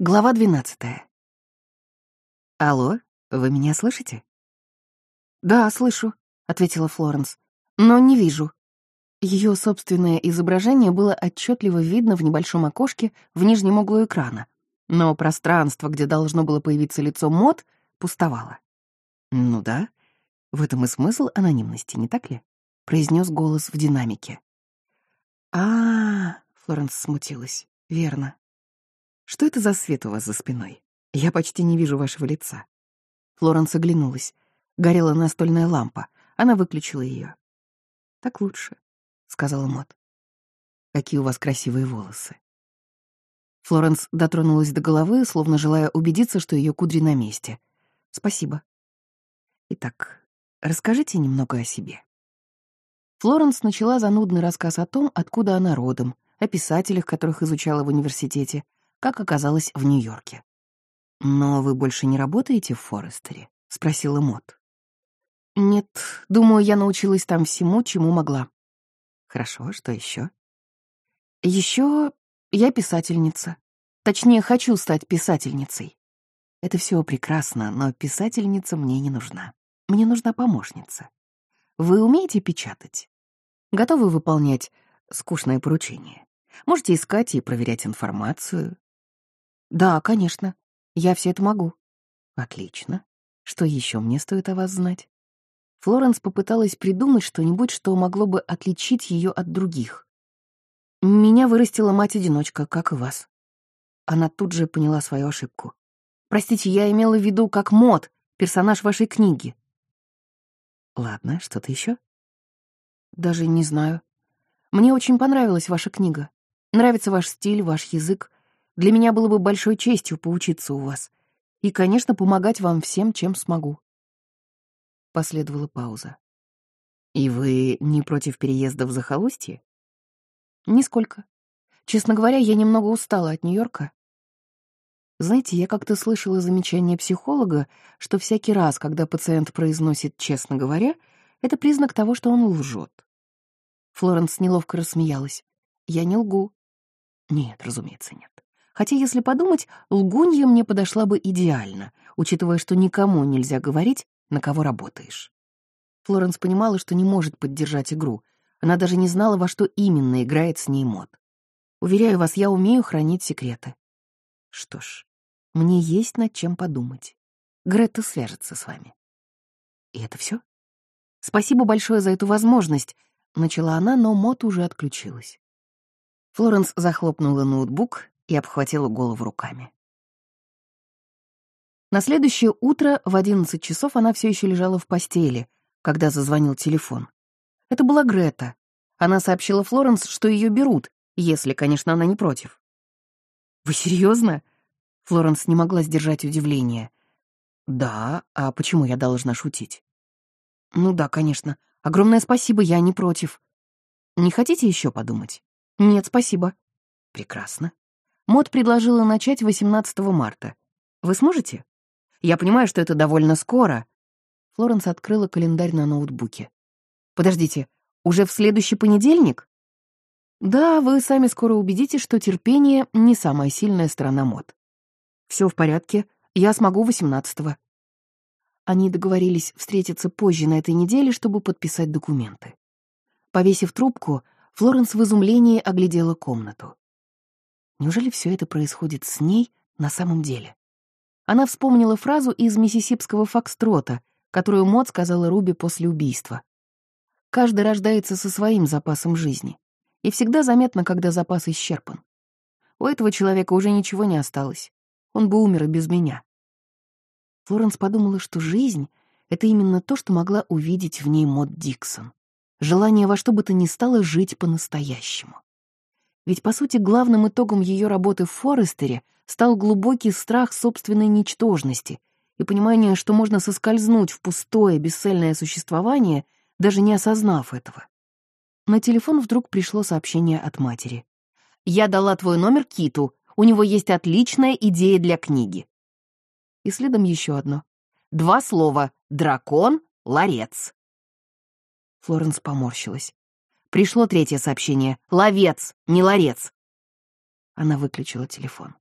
Глава двенадцатая. «Алло, вы меня слышите?» «Да, слышу», — ответила Флоренс, — «но не вижу». Ее собственное изображение было отчетливо видно в небольшом окошке в нижнем углу экрана, но пространство, где должно было появиться лицо Мод, пустовало. «Ну да, в этом и смысл анонимности, не так ли?» — произнес голос в динамике. а, -а, -а Флоренс смутилась. «Верно. Что это за свет у вас за спиной? Я почти не вижу вашего лица». Флоренс оглянулась. Горела настольная лампа. Она выключила ее. «Так лучше», — сказала Мот. «Какие у вас красивые волосы». Флоренс дотронулась до головы, словно желая убедиться, что ее кудри на месте. «Спасибо». «Итак, расскажите немного о себе». Флоренс начала занудный рассказ о том, откуда она родом, о писателях, которых изучала в университете, как оказалось в Нью-Йорке. «Но вы больше не работаете в Форестере?» — спросила Мот. «Нет, думаю, я научилась там всему, чему могла». «Хорошо, что еще? Еще я писательница. Точнее, хочу стать писательницей. Это все прекрасно, но писательница мне не нужна. Мне нужна помощница. Вы умеете печатать? Готовы выполнять скучное поручение? Можете искать и проверять информацию, «Да, конечно. Я все это могу». «Отлично. Что еще мне стоит о вас знать?» Флоренс попыталась придумать что-нибудь, что могло бы отличить ее от других. «Меня вырастила мать-одиночка, как и вас». Она тут же поняла свою ошибку. «Простите, я имела в виду как мод, персонаж вашей книги». «Ладно, что-то еще? «Даже не знаю. Мне очень понравилась ваша книга. Нравится ваш стиль, ваш язык. Для меня было бы большой честью поучиться у вас. И, конечно, помогать вам всем, чем смогу. Последовала пауза. «И вы не против переезда в захолустье?» «Нисколько. Честно говоря, я немного устала от Нью-Йорка. Знаете, я как-то слышала замечание психолога, что всякий раз, когда пациент произносит «честно говоря», это признак того, что он лжет. Флоренс неловко рассмеялась. «Я не лгу». «Нет, разумеется, нет. Хотя, если подумать, лгунья мне подошла бы идеально, учитывая, что никому нельзя говорить, на кого работаешь. Флоренс понимала, что не может поддержать игру. Она даже не знала, во что именно играет с ней мод. Уверяю вас, я умею хранить секреты. Что ж, мне есть над чем подумать. Грета свяжется с вами. И это все? Спасибо большое за эту возможность, начала она, но мод уже отключилась. Флоренс захлопнула ноутбук и обхватила голову руками. На следующее утро в одиннадцать часов она все еще лежала в постели, когда зазвонил телефон. Это была Грета. Она сообщила Флоренс, что ее берут, если, конечно, она не против. «Вы серьезно? Флоренс не могла сдержать удивление. «Да, а почему я должна шутить?» «Ну да, конечно. Огромное спасибо, я не против. Не хотите еще подумать?» «Нет, спасибо». «Прекрасно. Мод предложила начать 18 марта. Вы сможете? Я понимаю, что это довольно скоро. Флоренс открыла календарь на ноутбуке. Подождите, уже в следующий понедельник? Да, вы сами скоро убедитесь, что терпение — не самая сильная сторона мод. Все в порядке, я смогу 18-го. Они договорились встретиться позже на этой неделе, чтобы подписать документы. Повесив трубку, Флоренс в изумлении оглядела комнату. Неужели все это происходит с ней на самом деле? Она вспомнила фразу из миссисипского фокстрота, которую Мот сказала Руби после убийства. «Каждый рождается со своим запасом жизни, и всегда заметно, когда запас исчерпан. У этого человека уже ничего не осталось. Он бы умер и без меня». Флоренс подумала, что жизнь — это именно то, что могла увидеть в ней Мот Диксон. Желание во что бы то ни стало жить по-настоящему. Ведь, по сути, главным итогом ее работы в Форестере стал глубокий страх собственной ничтожности и понимание, что можно соскользнуть в пустое, бесцельное существование, даже не осознав этого. На телефон вдруг пришло сообщение от матери. «Я дала твой номер Киту. У него есть отличная идея для книги». И следом еще одно. Два слова «дракон», «ларец». Флоренс поморщилась. Пришло третье сообщение. «Ловец, не ларец». Она выключила телефон.